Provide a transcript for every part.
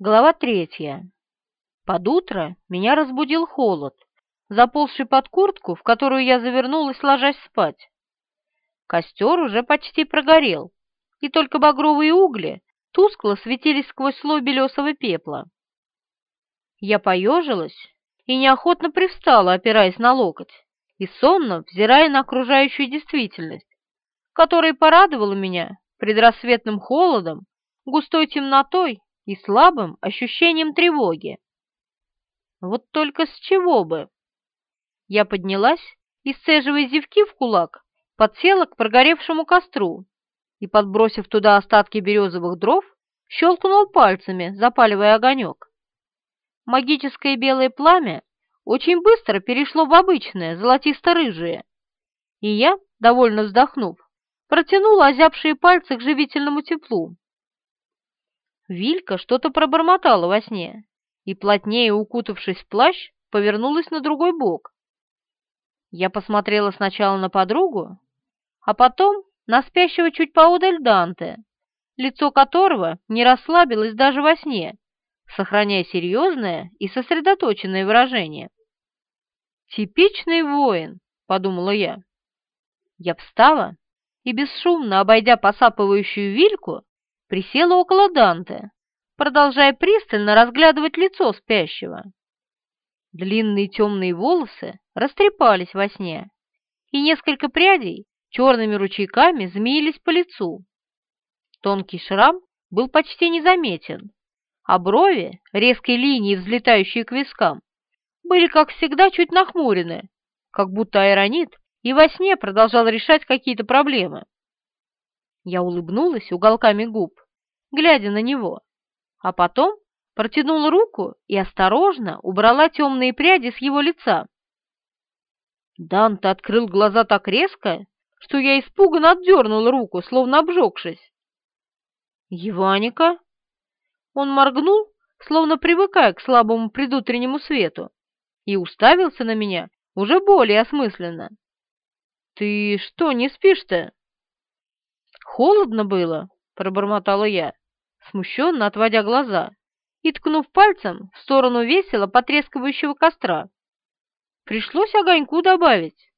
Глава третья. Под утро меня разбудил холод, заползший под куртку, в которую я завернулась, ложась спать. Костер уже почти прогорел, и только багровые угли тускло светились сквозь слой белесого пепла. Я поежилась и неохотно привстала, опираясь на локоть, и сонно взирая на окружающую действительность, которая порадовала меня предрассветным холодом, густой темнотой и слабым ощущением тревоги. Вот только с чего бы? Я поднялась и, сцеживая зевки в кулак, подсела к прогоревшему костру и, подбросив туда остатки березовых дров, щелкнул пальцами, запаливая огонек. Магическое белое пламя очень быстро перешло в обычное, золотисто-рыжее, и я, довольно вздохнув, протянула озябшие пальцы к живительному теплу. Вилька что-то пробормотала во сне и, плотнее укутавшись в плащ, повернулась на другой бок. Я посмотрела сначала на подругу, а потом на спящего чуть поодаль Данте, лицо которого не расслабилось даже во сне, сохраняя серьезное и сосредоточенное выражение. «Типичный воин», — подумала я. Я встала и, бесшумно обойдя посапывающую вильку, присела около Данте, продолжая пристально разглядывать лицо спящего. Длинные темные волосы растрепались во сне, и несколько прядей черными ручейками змеились по лицу. Тонкий шрам был почти незаметен, а брови, резкой линии, взлетающие к вискам, были, как всегда, чуть нахмурены, как будто аэронит и во сне продолжал решать какие-то проблемы. Я улыбнулась уголками губ, глядя на него, а потом протянула руку и осторожно убрала темные пряди с его лица. Данте открыл глаза так резко, что я испуганно отдернула руку, словно обжегшись. «Еваника?» Он моргнул, словно привыкая к слабому предутреннему свету, и уставился на меня уже более осмысленно. «Ты что, не спишь-то?» «Холодно было», — пробормотала я, смущенно отводя глаза и ткнув пальцем в сторону весело потрескивающего костра. Пришлось огоньку добавить.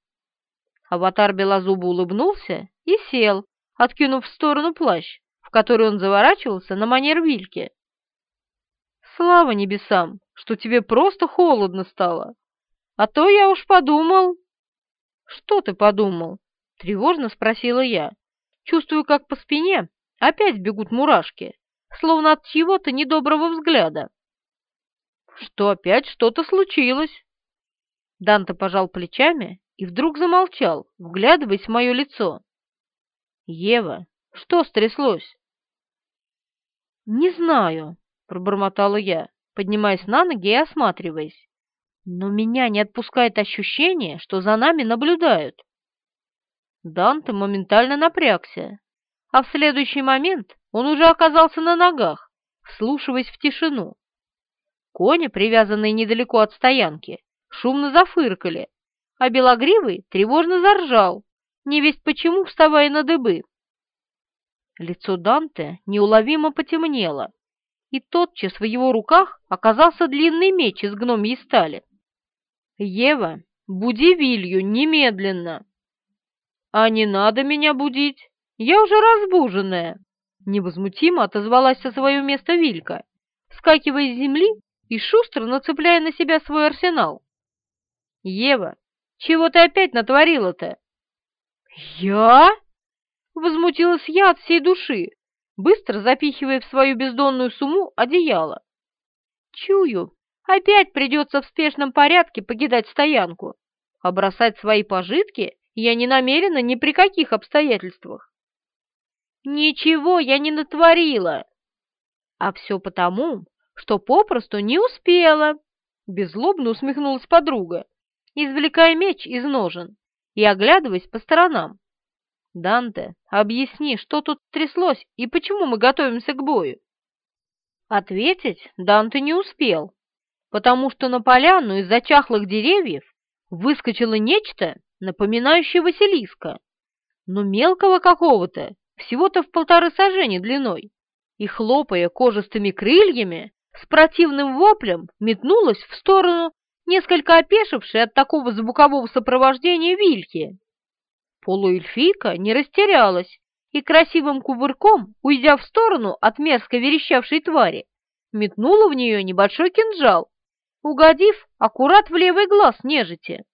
Аватар Белозуба улыбнулся и сел, откинув в сторону плащ, в который он заворачивался на манер вильки. «Слава небесам, что тебе просто холодно стало! А то я уж подумал...» «Что ты подумал?» — тревожно спросила я, Чувствую, как по спине опять бегут мурашки, словно от чего-то недоброго взгляда. Что опять что-то случилось? Данте пожал плечами и вдруг замолчал, вглядываясь в мое лицо. «Ева, что стряслось?» «Не знаю», — пробормотала я, поднимаясь на ноги и осматриваясь. «Но меня не отпускает ощущение, что за нами наблюдают». Данте моментально напрягся, а в следующий момент он уже оказался на ногах, вслушиваясь в тишину. Кони, привязанные недалеко от стоянки, шумно зафыркали, а белогривый тревожно заржал, не весть почему вставая на дыбы. Лицо Данте неуловимо потемнело, и тотчас в его руках оказался длинный меч из гномьей стали. «Ева, буди Вилью немедленно!» «А не надо меня будить, я уже разбуженная!» Невозмутимо отозвалась со своего места Вилька, вскакивая с земли и шустро нацепляя на себя свой арсенал. «Ева, чего ты опять натворила-то?» «Я?» — возмутилась я от всей души, быстро запихивая в свою бездонную сумму одеяло. «Чую, опять придется в спешном порядке покидать стоянку, а бросать свои пожитки я не намерена ни при каких обстоятельствах. Ничего я не натворила. А все потому, что попросту не успела. Беззлобно усмехнулась подруга, извлекая меч из ножен и оглядываясь по сторонам. «Данте, объясни, что тут тряслось и почему мы готовимся к бою?» Ответить Данте не успел, потому что на поляну из-за чахлых деревьев выскочило нечто, напоминающее Василиска, но мелкого какого-то, всего-то в полторы сажени длиной, и, хлопая кожистыми крыльями, с противным воплем метнулась в сторону несколько опешившей от такого звукового сопровождения Вильки. Полуэльфийка не растерялась и красивым кувырком, уйдя в сторону от мерзко верещавшей твари, метнула в нее небольшой кинжал, угодив аккурат в левый глаз нежити.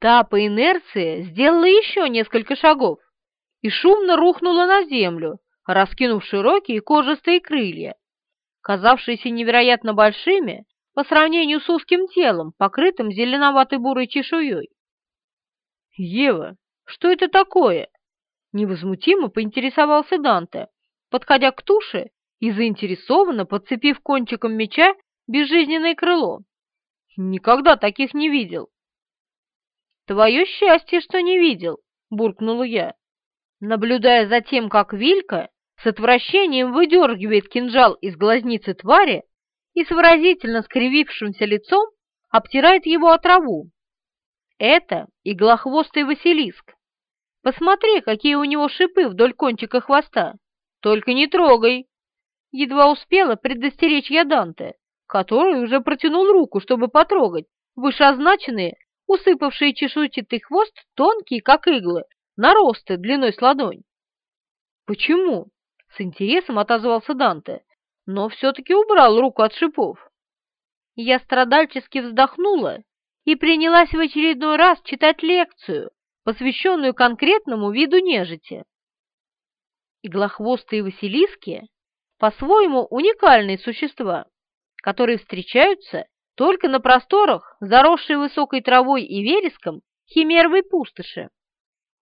Та по инерции сделала еще несколько шагов и шумно рухнула на землю, раскинув широкие кожистые крылья, казавшиеся невероятно большими по сравнению с узким телом, покрытым зеленоватой бурой чешуей. «Ева, что это такое?» Невозмутимо поинтересовался Данте, подходя к туше и заинтересованно подцепив кончиком меча безжизненное крыло. «Никогда таких не видел». «Твое счастье, что не видел», — буркнула я, наблюдая за тем, как Вилька с отвращением выдергивает кинжал из глазницы твари и с выразительно скривившимся лицом обтирает его от траву. Это иглохвостый Василиск. Посмотри, какие у него шипы вдоль кончика хвоста. Только не трогай. Едва успела предостеречь я Данте, который уже протянул руку, чтобы потрогать вышеозначенные, усыпавшие чешуйчатый хвост, тонкие, как иглы, наросты длиной с ладонь. «Почему?» — с интересом отозвался Данте, но все-таки убрал руку от шипов. Я страдальчески вздохнула и принялась в очередной раз читать лекцию, посвященную конкретному виду нежити. Иглохвостые василиски по-своему уникальные существа, которые встречаются только на просторах, заросшей высокой травой и вереском, химеровой пустоши.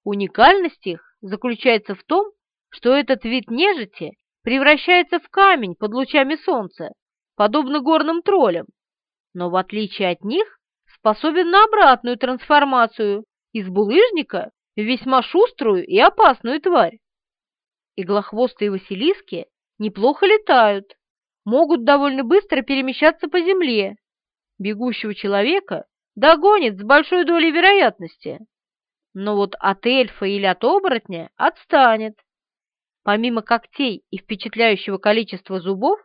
Уникальность их заключается в том, что этот вид нежити превращается в камень под лучами солнца, подобно горным троллям, но в отличие от них способен на обратную трансформацию из булыжника в весьма шуструю и опасную тварь. Иглохвостые василиски неплохо летают, могут довольно быстро перемещаться по земле. Бегущего человека догонит с большой долей вероятности. Но вот от эльфа или от оборотня отстанет. Помимо когтей и впечатляющего количества зубов,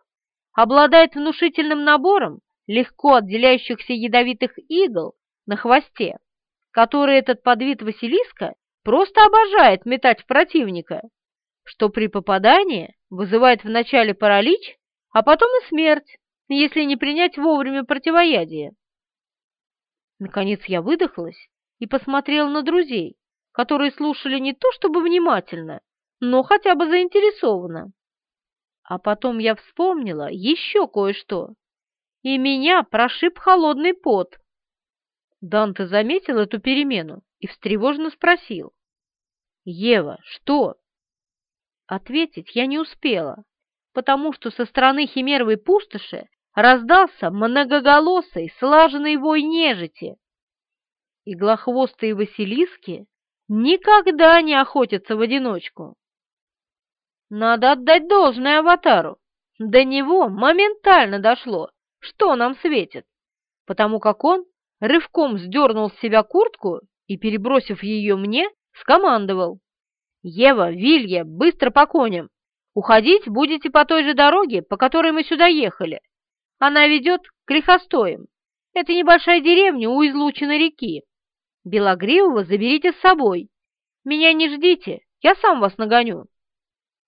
обладает внушительным набором легко отделяющихся ядовитых игл на хвосте, которые этот подвид Василиска просто обожает метать в противника, что при попадании вызывает вначале паралич, а потом и смерть, если не принять вовремя противоядие. Наконец я выдохлась и посмотрела на друзей, которые слушали не то чтобы внимательно, но хотя бы заинтересованно. А потом я вспомнила еще кое-что, и меня прошиб холодный пот. Данте заметил эту перемену и встревоженно спросил. «Ева, что?» Ответить я не успела, потому что со стороны химеровой пустоши раздался многоголосый слаженный вой нежити. Иглохвостые василиски никогда не охотятся в одиночку. Надо отдать должное аватару. До него моментально дошло, что нам светит, потому как он рывком сдернул с себя куртку и, перебросив ее мне, скомандовал. «Ева, Вилья, быстро по коням! Уходить будете по той же дороге, по которой мы сюда ехали. Она ведет к Лихостоям. Это небольшая деревня у излученной реки. Белогривого заберите с собой. Меня не ждите, я сам вас нагоню».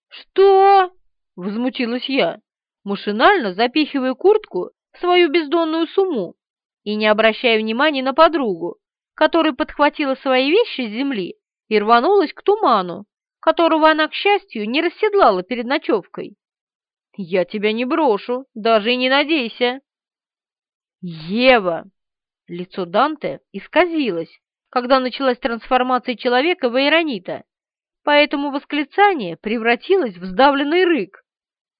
«Что?» — возмутилась я, машинально запихивая куртку в свою бездонную сумму и не обращая внимания на подругу, которая подхватила свои вещи с земли и рванулась к туману, которого она, к счастью, не расседлала перед ночевкой. «Я тебя не брошу, даже и не надейся!» «Ева!» Лицо Данте исказилось, когда началась трансформация человека в Иеронита, поэтому восклицание превратилось в сдавленный рык.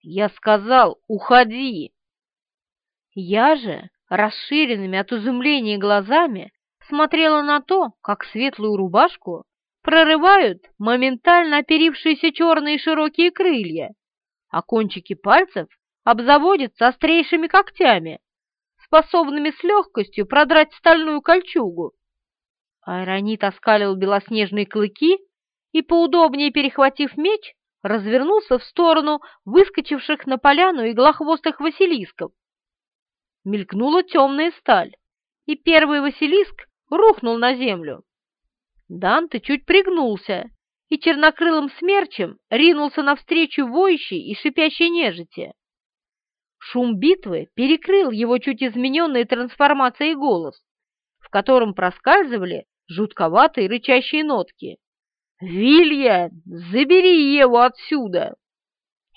«Я сказал, уходи!» Я же расширенными от изумления глазами смотрела на то, как светлую рубашку прорывают моментально оперившиеся черные широкие крылья, а кончики пальцев обзаводятся острейшими когтями, способными с легкостью продрать стальную кольчугу. Айронит оскалил белоснежные клыки и, поудобнее перехватив меч, развернулся в сторону выскочивших на поляну иглохвостых василисков, мелькнула темная сталь, и первый Василиск рухнул на землю. Данте чуть пригнулся и чернокрылым смерчем ринулся навстречу воющей и шипящей нежити. Шум битвы перекрыл его чуть измененной трансформацией голос, в котором проскальзывали жутковатые рычащие нотки. «Вилья, забери его отсюда!»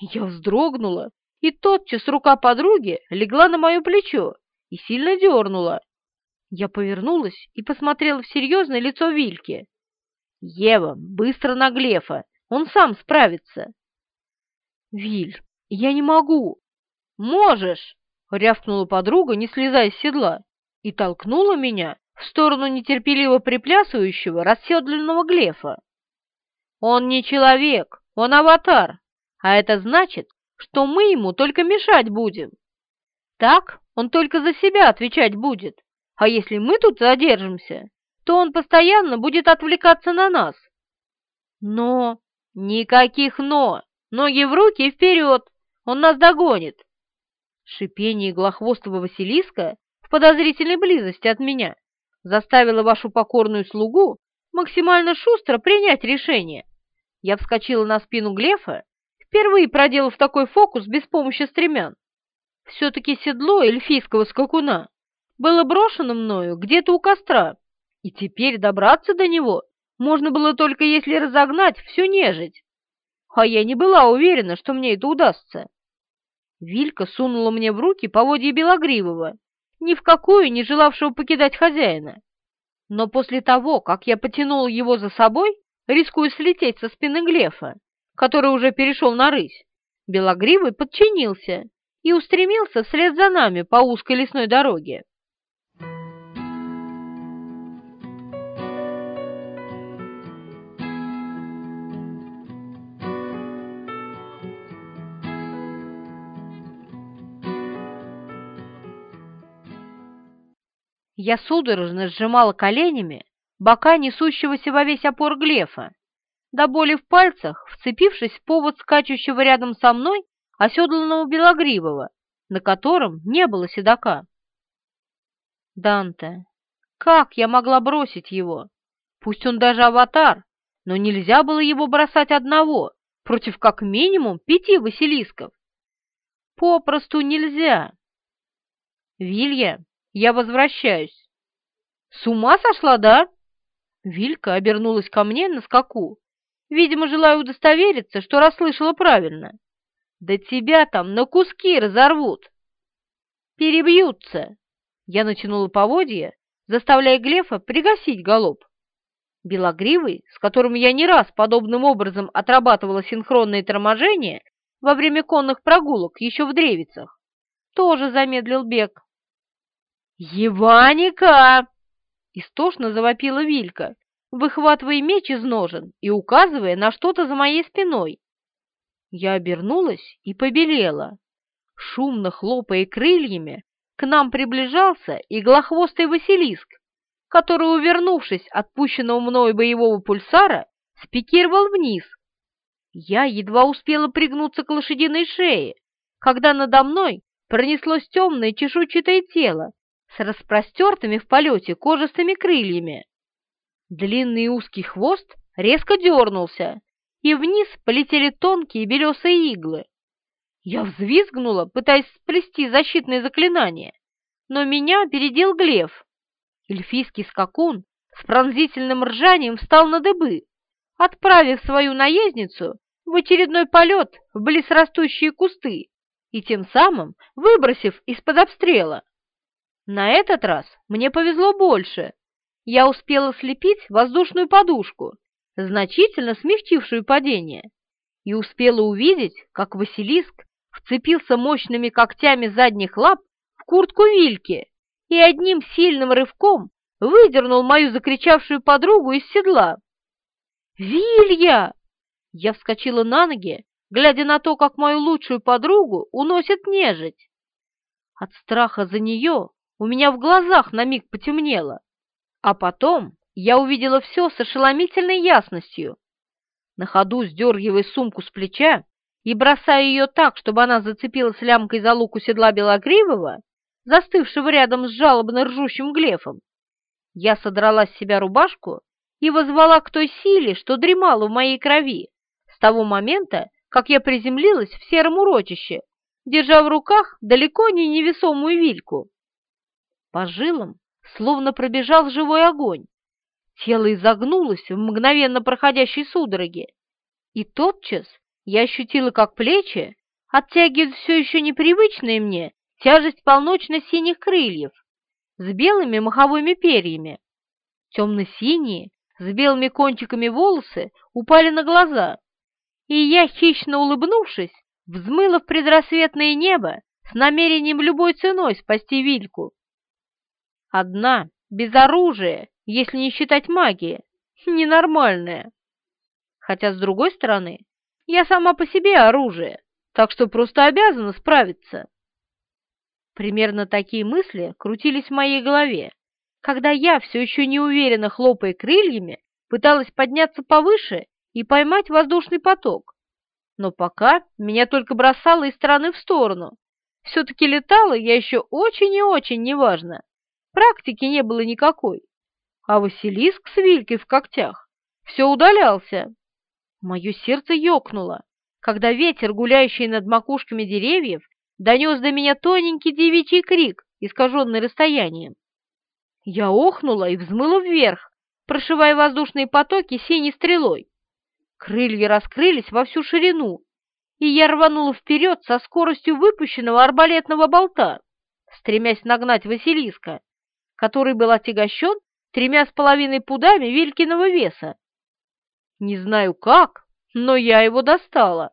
Я вздрогнула, и тотчас рука подруги легла на мое плечо и сильно дернула. Я повернулась и посмотрела в серьезное лицо Вильки. «Ева, быстро на Глефа, он сам справится!» «Виль, я не могу!» «Можешь!» — рявкнула подруга, не слезая с седла, и толкнула меня в сторону нетерпеливо приплясывающего расседленного Глефа. «Он не человек, он аватар, а это значит, что мы ему только мешать будем. Так он только за себя отвечать будет, а если мы тут задержимся, то он постоянно будет отвлекаться на нас. Но... Никаких «но». Ноги в руки и вперед. Он нас догонит. Шипение иглохвостого Василиска в подозрительной близости от меня заставило вашу покорную слугу максимально шустро принять решение. Я вскочила на спину Глефа впервые проделав такой фокус без помощи стремян. Все-таки седло эльфийского скакуна было брошено мною где-то у костра, и теперь добраться до него можно было только если разогнать всю нежить. А я не была уверена, что мне это удастся. Вилька сунула мне в руки поводья Белогривого, ни в какую не желавшего покидать хозяина. Но после того, как я потянула его за собой, рискуя слететь со спины Глефа, который уже перешел на рысь, Белогривый подчинился и устремился вслед за нами по узкой лесной дороге. Я судорожно сжимала коленями бока несущегося во весь опор Глефа, до боли в пальцах, вцепившись в повод скачущего рядом со мной оседланного Белогривого, на котором не было седока. Данте, как я могла бросить его? Пусть он даже аватар, но нельзя было его бросать одного против как минимум пяти василисков. Попросту нельзя. Вилья, я возвращаюсь. С ума сошла, да? Вилька обернулась ко мне на скаку Видимо, желаю удостовериться, что расслышала правильно. Да тебя там на куски разорвут. Перебьются. Я натянула поводья, заставляя Глефа пригасить галоп. Белогривый, с которым я не раз подобным образом отрабатывала синхронные торможения во время конных прогулок еще в Древицах, тоже замедлил бег. «Еваника!» — истошно завопила Вилька, выхватывая меч из ножен и указывая на что-то за моей спиной. Я обернулась и побелела. Шумно хлопая крыльями, к нам приближался иглохвостый Василиск, который, увернувшись от пущенного мною боевого пульсара, спикировал вниз. Я едва успела пригнуться к лошадиной шее, когда надо мной пронеслось темное чешуйчатое тело с распростертыми в полете кожистыми крыльями. Длинный узкий хвост резко дернулся, и вниз полетели тонкие белесые иглы. Я взвизгнула, пытаясь сплести защитное заклинание, но меня опередил Глев. Эльфийский скакун с пронзительным ржанием встал на дыбы, отправив свою наездницу в очередной полет в близрастущие кусты и тем самым выбросив из-под обстрела. На этот раз мне повезло больше, я успела слепить воздушную подушку, значительно смягчившую падение, и успела увидеть, как Василиск вцепился мощными когтями задних лап в куртку Вильки и одним сильным рывком выдернул мою закричавшую подругу из седла. «Вилья!» Я вскочила на ноги, глядя на то, как мою лучшую подругу уносит нежить. От страха за нее у меня в глазах на миг потемнело. А потом я увидела все с ошеломительной ясностью. На ходу сдергивая сумку с плеча и бросая ее так, чтобы она зацепилась лямкой за луку седла Белогривого, застывшего рядом с жалобно ржущим глефом. Я содрала с себя рубашку и возвала к той силе, что дремала в моей крови, с того момента, как я приземлилась в сером урочище, держа в руках далеко не невесомую вильку. По жилам словно пробежал живой огонь. Тело изогнулось в мгновенно проходящей судороге, и тотчас я ощутила, как плечи оттягивают все еще непривычные мне тяжесть полночно-синих крыльев с белыми маховыми перьями. Темно-синие, с белыми кончиками волосы упали на глаза, и я, хищно улыбнувшись, взмыла в предрассветное небо с намерением любой ценой спасти Вильку. Одна, без оружия, если не считать магии, ненормальная. Хотя, с другой стороны, я сама по себе оружие, так что просто обязана справиться. Примерно такие мысли крутились в моей голове, когда я, все еще неуверенно хлопая крыльями, пыталась подняться повыше и поймать воздушный поток. Но пока меня только бросало из стороны в сторону. Все-таки летала я еще очень и очень неважно. Практики не было никакой. А Василиск с вилькой в когтях все удалялся. Мое сердце ёкнуло, когда ветер, гуляющий над макушками деревьев, донес до меня тоненький девичий крик, искаженный расстоянием. Я охнула и взмыла вверх, прошивая воздушные потоки синей стрелой. Крылья раскрылись во всю ширину, и я рванула вперед со скоростью выпущенного арбалетного болта, стремясь нагнать Василиска, который был отягощен тремя с половиной пудами Вилькиного веса. Не знаю как, но я его достала.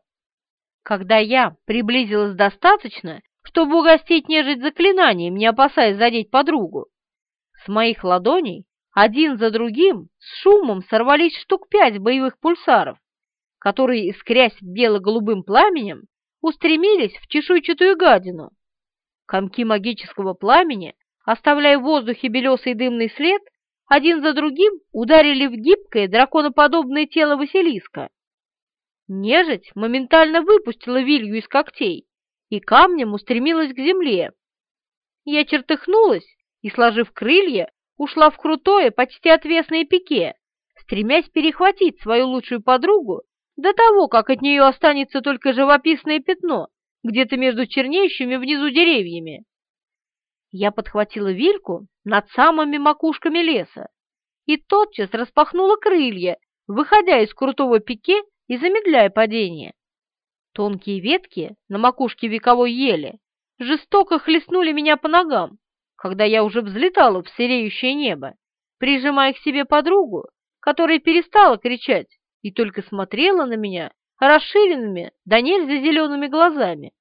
Когда я приблизилась достаточно, чтобы угостить нежить заклинанием, не опасаясь задеть подругу, с моих ладоней один за другим с шумом сорвались штук пять боевых пульсаров, которые, искрясь бело-голубым пламенем, устремились в чешуйчатую гадину. Комки магического пламени, оставляя в воздухе белесый дымный след, один за другим ударили в гибкое драконоподобное тело Василиска. Нежить моментально выпустила вилью из когтей и камнем устремилась к земле. Я чертыхнулась и, сложив крылья, ушла в крутое, почти отвесное пике, стремясь перехватить свою лучшую подругу до того, как от нее останется только живописное пятно где-то между чернеющими внизу деревьями. Я подхватила вильку над самыми макушками леса и тотчас распахнула крылья, выходя из крутого пике и замедляя падение. Тонкие ветки на макушке вековой ели жестоко хлестнули меня по ногам, когда я уже взлетала в сереющее небо, прижимая к себе подругу, которая перестала кричать и только смотрела на меня расширенными да нельзя зелеными глазами.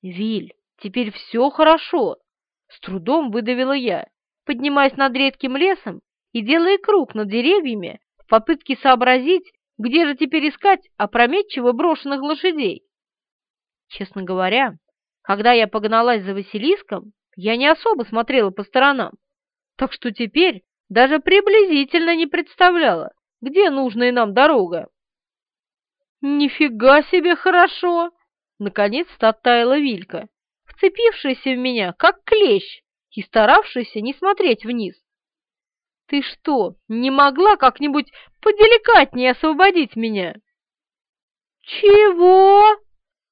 «Виль, теперь все хорошо!» — с трудом выдавила я, поднимаясь над редким лесом и делая круг над деревьями в попытке сообразить, где же теперь искать опрометчиво брошенных лошадей. Честно говоря, когда я погналась за Василиском, я не особо смотрела по сторонам, так что теперь даже приблизительно не представляла, где нужная нам дорога. «Нифига себе хорошо!» — наконец-то оттаяла Вилька, вцепившаяся в меня, как клещ, и старавшаяся не смотреть вниз. «Ты что, не могла как-нибудь поделикатнее освободить меня?» «Чего?»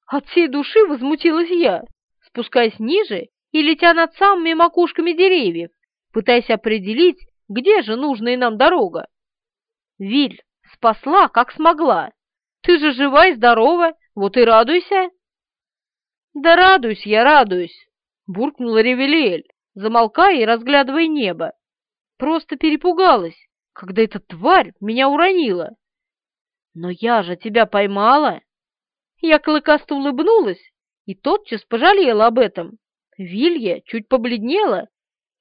От всей души возмутилась я, спускаясь ниже и летя над самыми макушками деревьев, пытаясь определить, где же нужная нам дорога. Виль, спасла, как смогла. Ты же жива и здорова, вот и радуйся. Да радуюсь я, радуюсь, буркнула Ревелиэль, замолкая и разглядывая небо. Просто перепугалась, когда эта тварь меня уронила. Но я же тебя поймала. Я клыкасто улыбнулась и тотчас пожалела об этом. Вилья чуть побледнела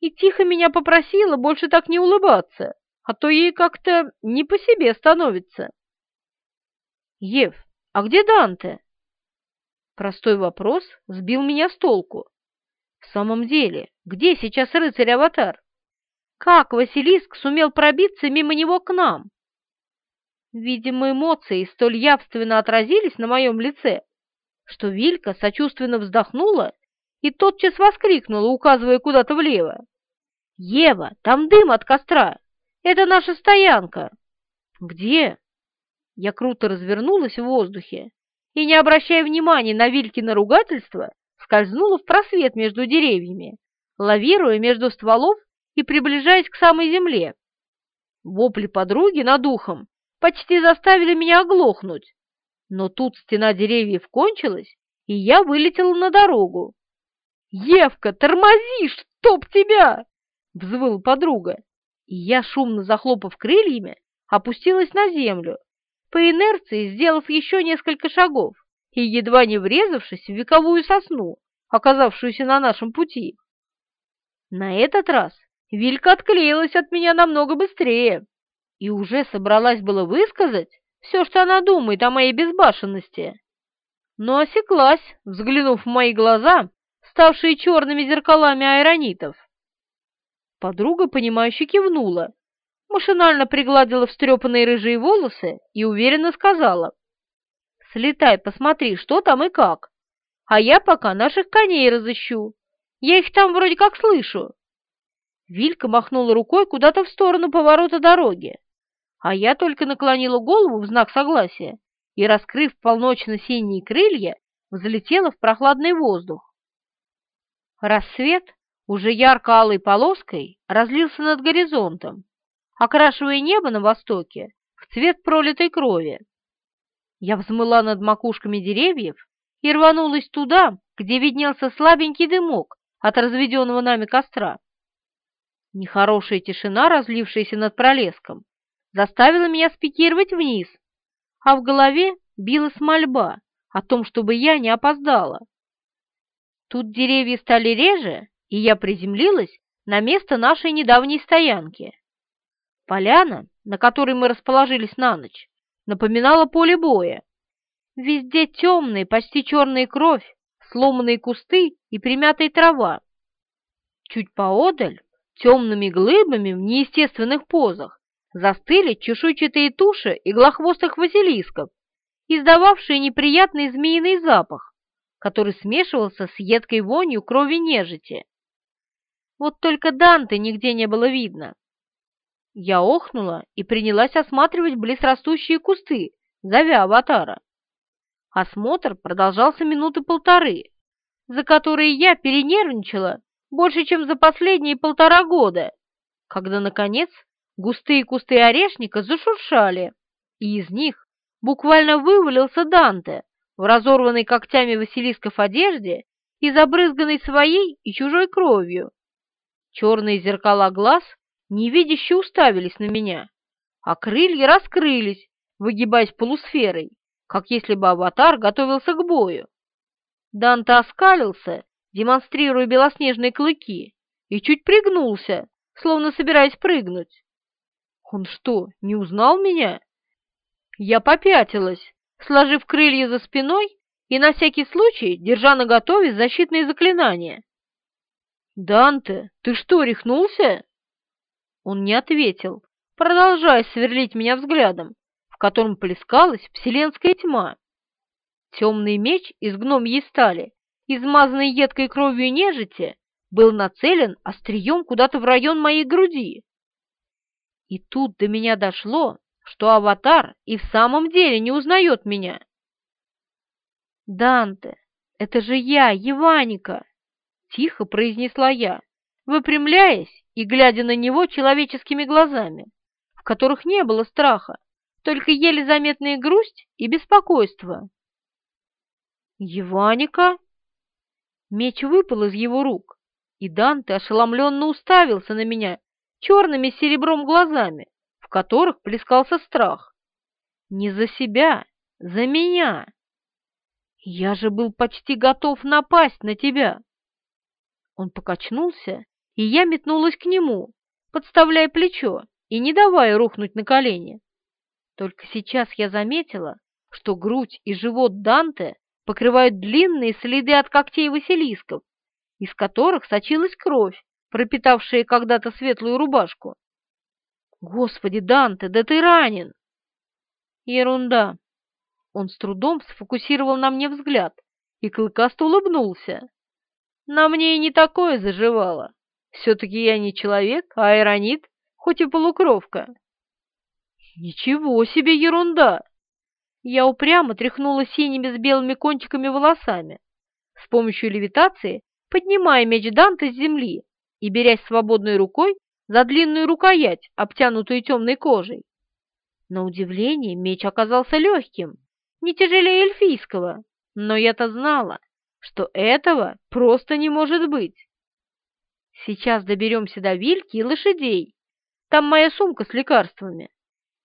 и тихо меня попросила больше так не улыбаться а то ей как-то не по себе становится. Ев, а где Данте? Простой вопрос сбил меня с толку. В самом деле, где сейчас рыцарь-аватар? Как Василиск сумел пробиться мимо него к нам? Видимо, эмоции столь явственно отразились на моем лице, что Вилька сочувственно вздохнула и тотчас воскликнула, указывая куда-то влево. «Ева, там дым от костра! Это наша стоянка!» «Где?» Я круто развернулась в воздухе и, не обращая внимания на Вилькино ругательство, скользнула в просвет между деревьями, лавируя между стволов и приближаясь к самой земле. Вопли подруги над ухом почти заставили меня оглохнуть, но тут стена деревьев кончилась, и я вылетела на дорогу. «Евка, тормози, чтоб тебя!» — взвыла подруга, и я, шумно захлопав крыльями, опустилась на землю, по инерции сделав еще несколько шагов и едва не врезавшись в вековую сосну, оказавшуюся на нашем пути. На этот раз Вилька отклеилась от меня намного быстрее и уже собралась было высказать все, что она думает о моей безбашенности, но осеклась, взглянув в мои глаза, ставшие черными зеркалами аэронитов. Подруга, понимающе кивнула, машинально пригладила встрепанные рыжие волосы и уверенно сказала. «Слетай, посмотри, что там и как, а я пока наших коней разыщу. Я их там вроде как слышу». Вилька махнула рукой куда-то в сторону поворота дороги, а я только наклонила голову в знак согласия и, раскрыв полночно-синие крылья, взлетела в прохладный воздух. Рассвет уже ярко-алой полоской разлился над горизонтом, окрашивая небо на востоке в цвет пролитой крови. Я взмыла над макушками деревьев и рванулась туда, где виднелся слабенький дымок от разведенного нами костра. Нехорошая тишина, разлившаяся над пролеском, заставила меня спикировать вниз, а в голове билась мольба о том, чтобы я не опоздала. Тут деревья стали реже, и я приземлилась на место нашей недавней стоянки. Поляна, на которой мы расположились на ночь, напоминала поле боя. Везде темные, почти черная кровь, сломанные кусты и примятая трава. Чуть поодаль, темными глыбами в неестественных позах, застыли чешуйчатые туши иглохвостых василисков, издававшие неприятный змеиный запах, который смешивался с едкой вонью крови нежити. Вот только Данте нигде не было видно. Я охнула и принялась осматривать близрастущие кусты, зовя аватара. Осмотр продолжался минуты полторы, за которые я перенервничала больше, чем за последние полтора года, когда, наконец, густые кусты орешника зашуршали, и из них буквально вывалился Данте в разорванной когтями Василисков одежде и забрызганной своей и чужой кровью. Черные зеркала глаз невидяще уставились на меня, а крылья раскрылись, выгибаясь полусферой, как если бы аватар готовился к бою. Данте оскалился, демонстрируя белоснежные клыки, и чуть пригнулся, словно собираясь прыгнуть. Он что, не узнал меня? Я попятилась, сложив крылья за спиной и на всякий случай держа наготове защитные заклинания. «Данте, ты что, рехнулся?» Он не ответил, продолжая сверлить меня взглядом, в котором плескалась вселенская тьма. Темный меч из гномьей стали, измазанный едкой кровью нежити, был нацелен острием куда-то в район моей груди. И тут до меня дошло, что аватар и в самом деле не узнает меня. «Данте, это же я, Еваника!» — тихо произнесла я, выпрямляясь и глядя на него человеческими глазами, в которых не было страха, только еле заметная грусть и беспокойство. «Еваника?» Меч выпал из его рук, и Данте ошеломленно уставился на меня черными серебром глазами, в которых плескался страх. Не за себя, за меня. Я же был почти готов напасть на тебя. Он покачнулся и я метнулась к нему, подставляя плечо и не давая рухнуть на колени. Только сейчас я заметила, что грудь и живот Данте покрывают длинные следы от когтей Василисков, из которых сочилась кровь, пропитавшая когда-то светлую рубашку. «Господи, Данте, да ты ранен!» «Ерунда!» Он с трудом сфокусировал на мне взгляд и клыкасто улыбнулся. На мне и не такое заживало. Все-таки я не человек, а аэронит, хоть и полукровка. Ничего себе ерунда! Я упрямо тряхнула синими с белыми кончиками волосами, с помощью левитации поднимая меч Данте с земли и берясь свободной рукой за длинную рукоять, обтянутую темной кожей. На удивление меч оказался легким, не тяжелее эльфийского, но я-то знала, что этого просто не может быть. Сейчас доберемся до Вильки и лошадей. Там моя сумка с лекарствами.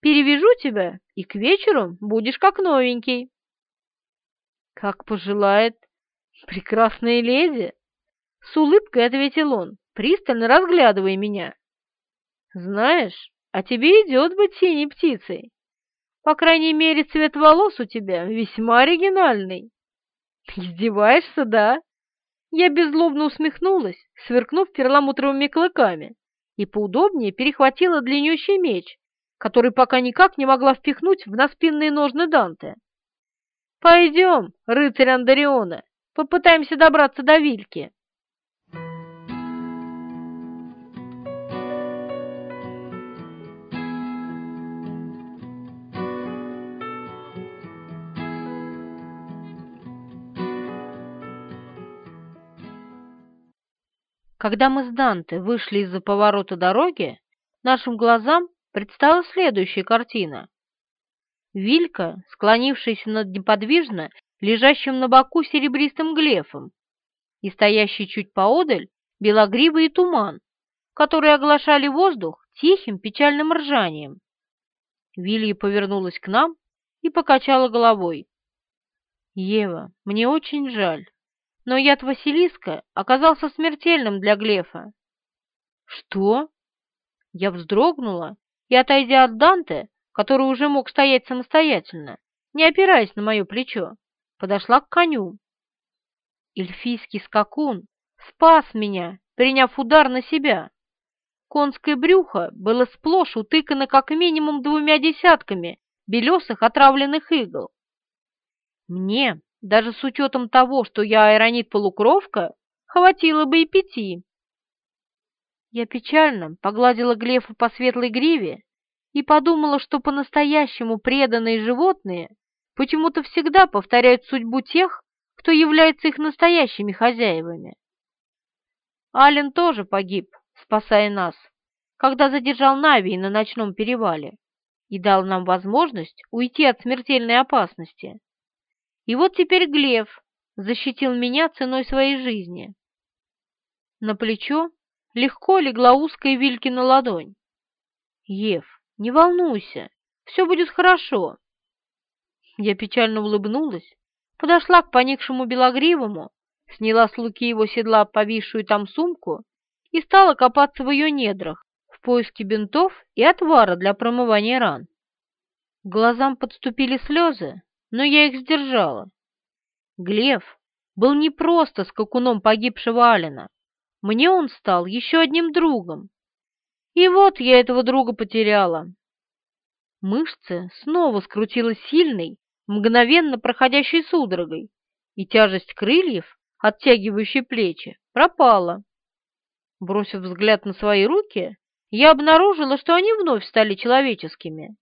Перевяжу тебя, и к вечеру будешь как новенький. Как пожелает прекрасная леди, с улыбкой ответил он, пристально разглядывая меня. Знаешь, а тебе идет быть синей птицей. По крайней мере, цвет волос у тебя весьма оригинальный. Издеваешься, да? Я беззлобно усмехнулась, сверкнув перламутровыми клыками, и поудобнее перехватила длиннющий меч, который пока никак не могла впихнуть в наспинные ножны Данте. «Пойдем, рыцарь Андариона, попытаемся добраться до Вильки». Когда мы с Данте вышли из-за поворота дороги, нашим глазам предстала следующая картина. Вилька, склонившаяся над неподвижно лежащим на боку серебристым глефом, и стоящий чуть поодаль белогривый туман, которые оглашали воздух тихим печальным ржанием. Вилья повернулась к нам и покачала головой. «Ева, мне очень жаль но яд Василиска оказался смертельным для Глефа. «Что?» Я вздрогнула и, отойдя от Данте, который уже мог стоять самостоятельно, не опираясь на мое плечо, подошла к коню. Эльфийский скакун спас меня, приняв удар на себя. Конское брюхо было сплошь утыкано как минимум двумя десятками белесых отравленных игл. Мне даже с учетом того, что я аэронит-полукровка, хватило бы и пяти. Я печально погладила Глефу по светлой гриве и подумала, что по-настоящему преданные животные почему-то всегда повторяют судьбу тех, кто является их настоящими хозяевами. Ален тоже погиб, спасая нас, когда задержал Навии на ночном перевале и дал нам возможность уйти от смертельной опасности. И вот теперь Глеб защитил меня ценой своей жизни. На плечо легко легла узкая Вилькина ладонь. «Ев, не волнуйся, все будет хорошо». Я печально улыбнулась, подошла к поникшему белогривому, сняла с луки его седла повисшую там сумку и стала копаться в ее недрах в поиске бинтов и отвара для промывания ран. К глазам подступили слезы, но я их сдержала. Глев был не просто скакуном погибшего Алина. Мне он стал еще одним другом. И вот я этого друга потеряла. Мышцы снова скрутила сильной, мгновенно проходящей судорогой, и тяжесть крыльев, оттягивающей плечи, пропала. Бросив взгляд на свои руки, я обнаружила, что они вновь стали человеческими.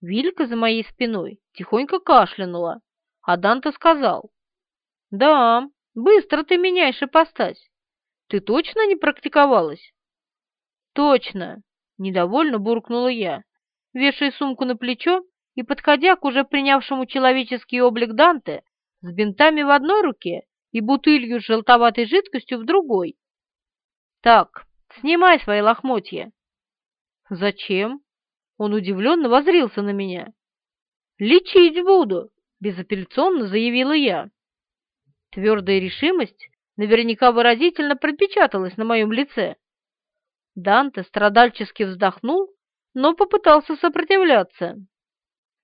Вилька за моей спиной тихонько кашлянула, а Данте сказал, «Да, быстро ты меняешь ипостась. Ты точно не практиковалась?» «Точно!» — недовольно буркнула я, вешая сумку на плечо и подходя к уже принявшему человеческий облик Данте с бинтами в одной руке и бутылью с желтоватой жидкостью в другой. «Так, снимай свои лохмотья». «Зачем?» Он удивленно возрился на меня. «Лечить буду!» — безапелляционно заявила я. Твердая решимость наверняка выразительно пропечаталась на моем лице. Данте страдальчески вздохнул, но попытался сопротивляться.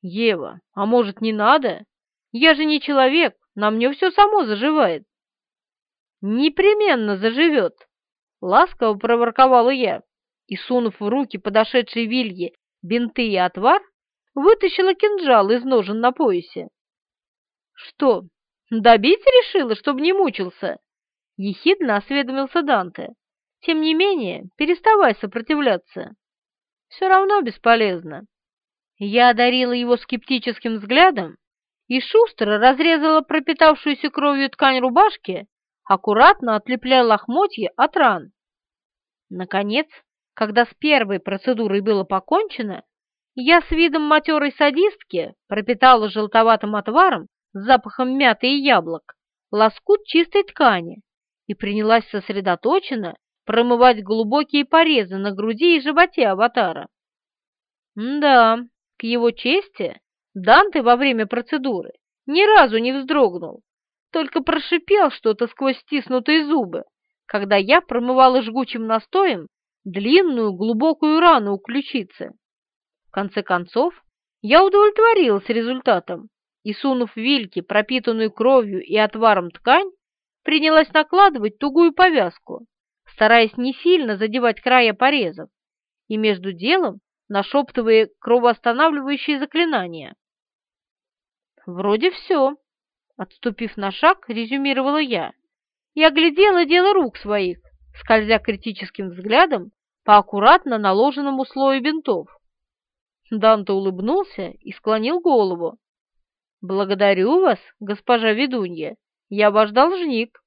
«Ева, а может, не надо? Я же не человек, на мне все само заживает». «Непременно заживет!» — ласково проворковала я и, сунув в руки подошедшей Вилье бинты и отвар, вытащила кинжал из ножен на поясе. «Что, добить решила, чтобы не мучился?» — ехидно осведомился Данте. «Тем не менее, переставай сопротивляться. Все равно бесполезно». Я одарила его скептическим взглядом и шустро разрезала пропитавшуюся кровью ткань рубашки, аккуратно отлепляя лохмотья от ран. Наконец, когда с первой процедурой было покончено, я с видом матерой садистки пропитала желтоватым отваром с запахом мяты и яблок лоскут чистой ткани и принялась сосредоточенно промывать глубокие порезы на груди и животе аватара. да, к его чести, Данте во время процедуры ни разу не вздрогнул, только прошипел что-то сквозь стиснутые зубы, когда я промывала жгучим настоем длинную глубокую рану у ключицы. В конце концов, я удовлетворилась результатом и, сунув вильки, пропитанную кровью и отваром ткань, принялась накладывать тугую повязку, стараясь не сильно задевать края порезов, и между делом нашептывая кровоостанавливающие заклинания. «Вроде все», — отступив на шаг, резюмировала я, и оглядела дело рук своих, скользя критическим взглядом по аккуратно наложенному слою бинтов. Данте улыбнулся и склонил голову. «Благодарю вас, госпожа ведунья, я ваш должник».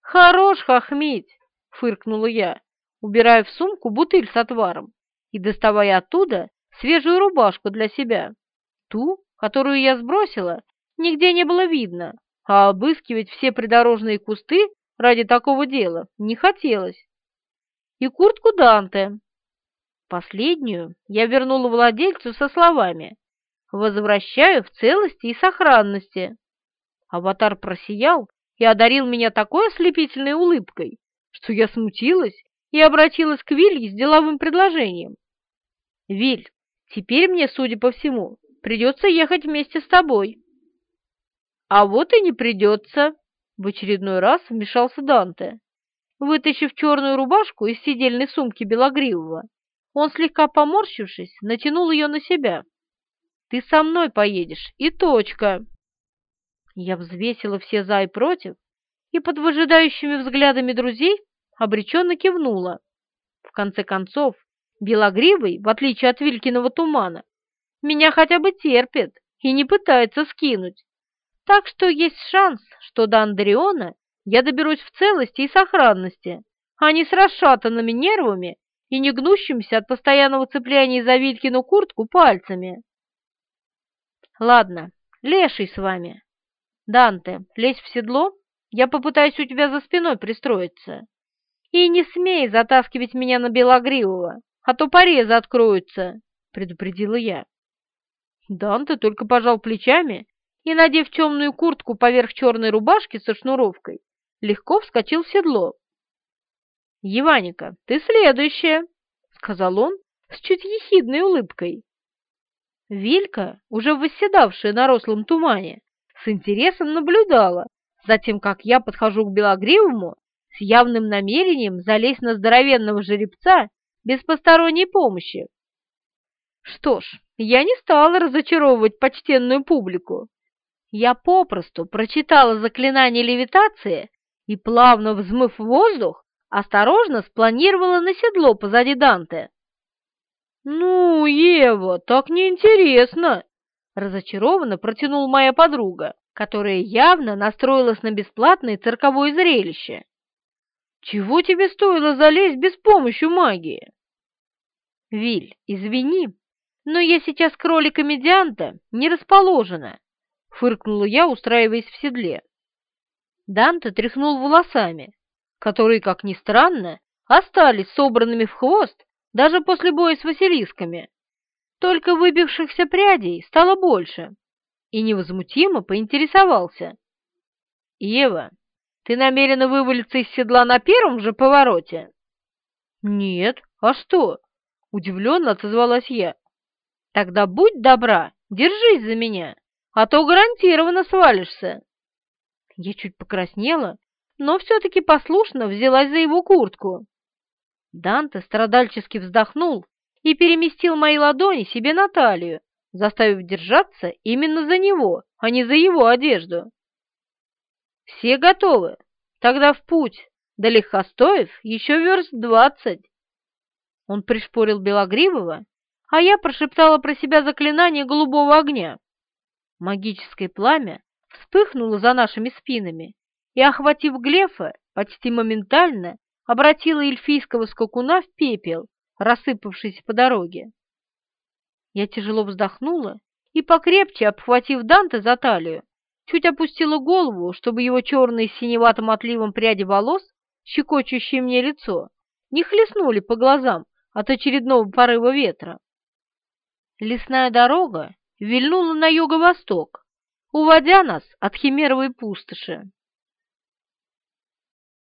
«Хорош хохмить!» — фыркнула я, убирая в сумку бутыль с отваром и доставая оттуда свежую рубашку для себя. Ту, которую я сбросила, нигде не было видно, а обыскивать все придорожные кусты ради такого дела не хотелось. И куртку Данте. Последнюю я вернула владельцу со словами «Возвращаю в целости и сохранности». Аватар просиял и одарил меня такой ослепительной улыбкой, что я смутилась и обратилась к Вилье с деловым предложением. «Виль, теперь мне, судя по всему, придется ехать вместе с тобой». «А вот и не придется», — в очередной раз вмешался Данте. Вытащив черную рубашку из сидельной сумки Белогривого, он, слегка поморщившись, натянул ее на себя. «Ты со мной поедешь, и точка!» Я взвесила все «за» и «против», и под выжидающими взглядами друзей обреченно кивнула. В конце концов, Белогривый, в отличие от Вилькиного тумана, меня хотя бы терпит и не пытается скинуть. Так что есть шанс, что до Андреона я доберусь в целости и сохранности, а не с расшатанными нервами и не гнущимся от постоянного цепляния за Вилькину куртку пальцами. Ладно, леший с вами. Данте, лезь в седло, я попытаюсь у тебя за спиной пристроиться. И не смей затаскивать меня на Белогривого, а то порезы откроются, предупредила я. Данте только пожал плечами и, надев темную куртку поверх черной рубашки со шнуровкой, легко вскочил в седло. «Еваника, ты следующая», — сказал он с чуть ехидной улыбкой. Вилька, уже восседавшая на рослом тумане, с интересом наблюдала за тем, как я подхожу к Белогривому с явным намерением залезть на здоровенного жеребца без посторонней помощи. Что ж, я не стала разочаровывать почтенную публику. Я попросту прочитала заклинание левитации и, плавно взмыв воздух, осторожно спланировала на седло позади Данте. «Ну, Ева, так неинтересно!» — разочарованно протянул моя подруга, которая явно настроилась на бесплатное цирковое зрелище. «Чего тебе стоило залезть без помощи магии?» «Виль, извини, но я сейчас кролика-медианта не расположена», — фыркнула я, устраиваясь в седле. Данте тряхнул волосами, которые, как ни странно, остались собранными в хвост даже после боя с василисками. Только выбившихся прядей стало больше, и невозмутимо поинтересовался. «Ева, ты намерена вывалиться из седла на первом же повороте?» «Нет, а что?» — удивленно отозвалась я. «Тогда будь добра, держись за меня, а то гарантированно свалишься». Я чуть покраснела, но все-таки послушно взялась за его куртку. Данте страдальчески вздохнул и переместил мои ладони себе на талию, заставив держаться именно за него, а не за его одежду. «Все готовы?» Тогда в путь, до Лихостоев еще верст двадцать. Он пришпорил Белогривого, а я прошептала про себя заклинание голубого огня. Магическое пламя вспыхнуло за нашими спинами и, охватив Глефа, почти моментально обратила эльфийского скакуна в пепел, рассыпавшийся по дороге. Я тяжело вздохнула и, покрепче обхватив Данте за талию, чуть опустила голову, чтобы его черные с синеватым отливом пряди волос, щекочущие мне лицо, не хлестнули по глазам от очередного порыва ветра. Лесная дорога вильнула на юго-восток, уводя нас от химеровой пустоши.